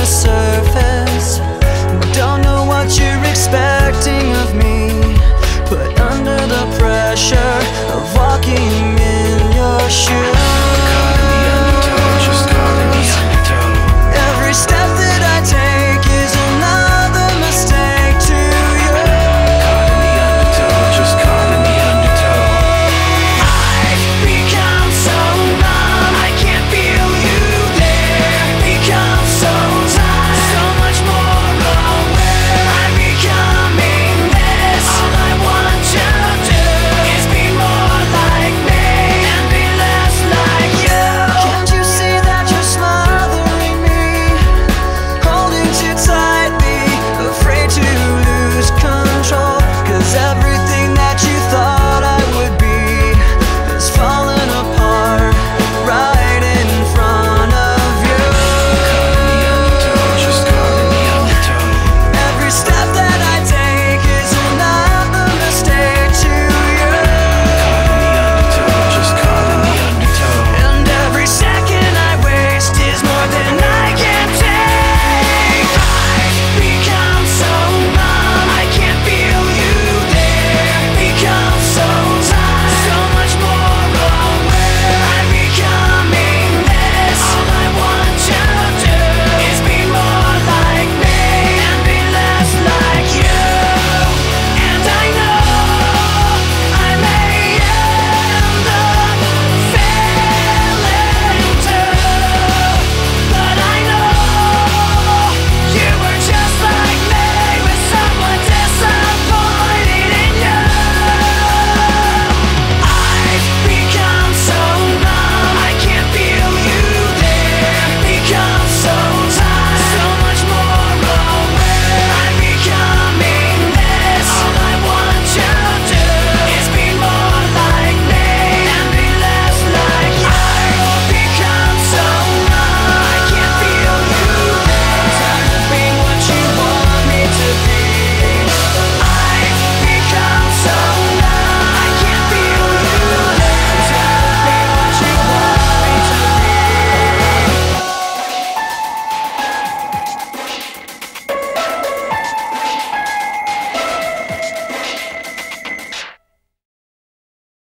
the surface.